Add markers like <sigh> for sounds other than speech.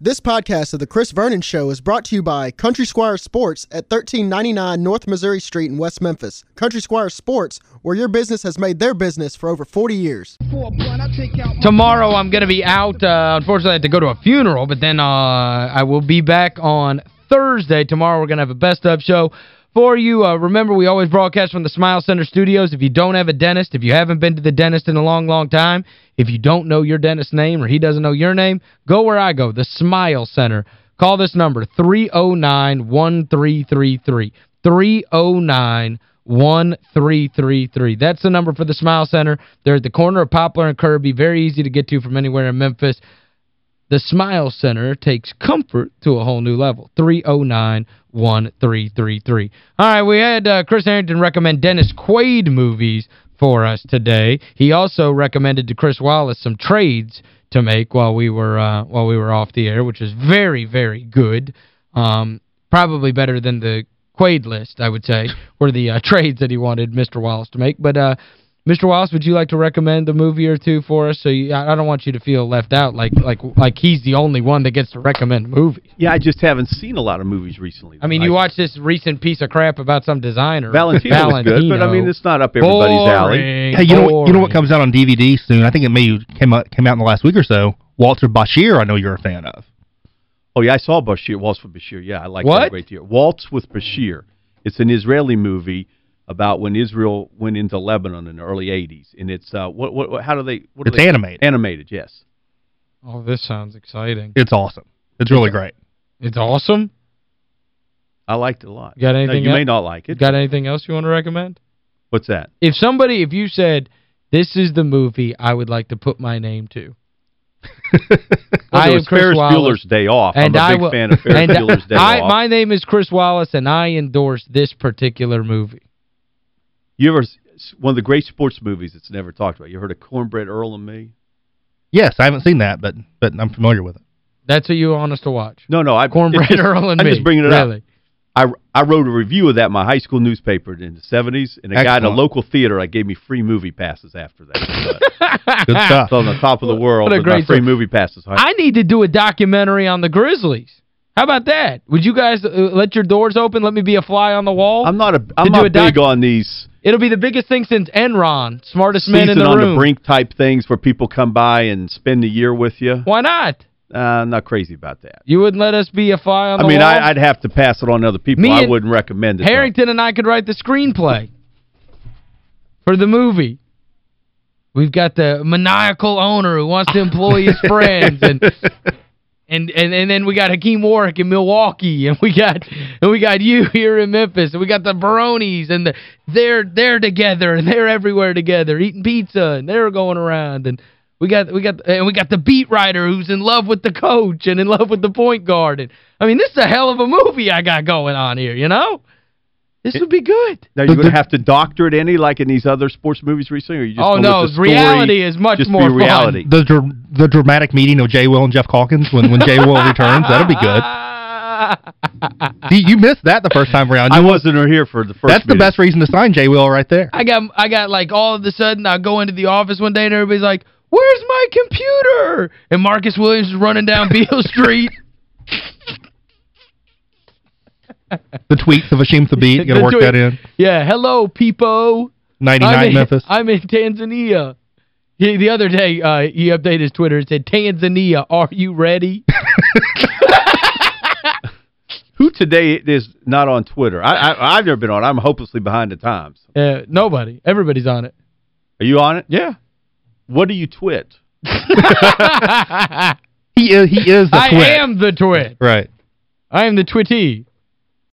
This podcast of The Chris Vernon Show is brought to you by Country Squire Sports at 1399 North Missouri Street in West Memphis. Country Squire Sports, where your business has made their business for over 40 years. Tomorrow I'm going to be out. Uh, unfortunately, I have to go to a funeral, but then uh, I will be back on Thursday. Tomorrow we're going to have a best-of show for you. Uh, remember, we always broadcast from the Smile Center studios. If you don't have a dentist, if you haven't been to the dentist in a long, long time, if you don't know your dentist's name or he doesn't know your name, go where I go, the Smile Center. Call this number, 309-1333. 309-1333. That's the number for the Smile Center. They're at the corner of Poplar and Kirby. Very easy to get to from anywhere in Memphis. The Smile Center takes comfort to a whole new level. 309-1333. All right, we had uh, Chris Herrington recommend Dennis Quaid movies for us today. He also recommended to Chris Wallace some trades to make while we were uh, while we were off the air, which is very, very good. Um, probably better than the Quaid list, I would say, <laughs> were the uh, trades that he wanted Mr. Wallace to make. But uh, Mr. Wallace, would you like to recommend a movie or two for us? So you, I don't want you to feel left out like like like he's the only one that gets to recommend movies. Yeah, I just haven't seen a lot of movies recently. I mean, you watched this recent piece of crap about some designer. Valentino, Valentino. was good, but I mean, it's not up everybody's boring, alley. Hey, you know, what, you know what comes out on DVD soon? I think it may came out, came out in the last week or so. Walter Bashir, I know you're a fan of. Oh, yeah, I saw Bashir, Waltz with Bashir. Yeah, I like what? that great deal. Waltz with Bashir. It's an Israeli movie about when Israel went into Lebanon in the early 80s. And it's, uh, what, what, how do they... What it's they, animated. Animated, yes. Oh, this sounds exciting. It's awesome. It's really great. It's awesome? I liked it a lot. Got anything You may not like it. Got anything else you want to recommend? What's that? If somebody, if you said, this is the movie I would like to put my name to. <laughs> well, I am Chris Ferris Wallace, Bueller's Day Off. And I'm a big will, fan of Ferris and Bueller's <laughs> Day I, Off. My name is Chris Wallace, and I endorse this particular movie. You ever one of the great sports movies that's never talked about. You heard of Cornbread Earl and Me? Yes, I haven't seen that, but but I'm familiar with it. That's what you want us to watch? No, no. I, <laughs> Cornbread <laughs> just, Earl and I'm Me. just bringing it really? up. I, I wrote a review of that in my high school newspaper in the 70s, and a Excellent. guy in a local theater I gave me free movie passes after that. <laughs> Good stuff. It's on the top of the world What a great free movie passes. I need to do a documentary on the Grizzlies. How about that? Would you guys uh, let your doors open? Let me be a fly on the wall? I'm not a I'm not a big on these It'll be the biggest thing since Enron, smartest man in season the on the brink type things where people come by and spend a year with you. Why not? Uh, I'm not crazy about that. You wouldn't let us be a fly on I the mean, wall? I, I'd have to pass it on to other people. Me I wouldn't recommend it. though. Herrington and I could write the screenplay <laughs> for the movie. We've got the maniacal owner who wants to employ his <laughs> friends and and and and then we got Hakim Warrick in Milwaukee and we got and we got you here in Memphis and we got the Baronis and the, they're they're together and they're everywhere together eating pizza and they're going around and we got we got and we got the beat writer who's in love with the coach and in love with the point guard and I mean this is a hell of a movie I got going on here, you know? This would be good. Now, you're going to have to doctor it any like in these other sports movies recently? Or you just Oh, no, the story, reality is much just more be fun. reality. The dr the dramatic meeting of Jay Will and Geoff Calkins when when Jay Will <laughs> returns, that'll be good. <laughs> See, you missed that the first time around. I wasn't here for the first That's the best reason to sign Jay Will right there. I got I got like all of a sudden I go into the office one day and everybody's like, "Where's my computer?" And Marcus Williams is running down Beale Street. <laughs> The tweets of Hasheem Thabeet, got to work tweet- that in. Yeah, hello people. 99 I'm in, Memphis. I'm in Tanzania. He, the other day, uh, he updated his Twitter and said, Tanzania, are you ready? <laughs> Who today is not on Twitter? I, I, I've never been on. I'm hopelessly behind the times. uh, nobody. Everybody's on it. Are you on it? Yeah. What do you twit? <laughs> He is he is the twit. I am the twit. Right. I am the twitty.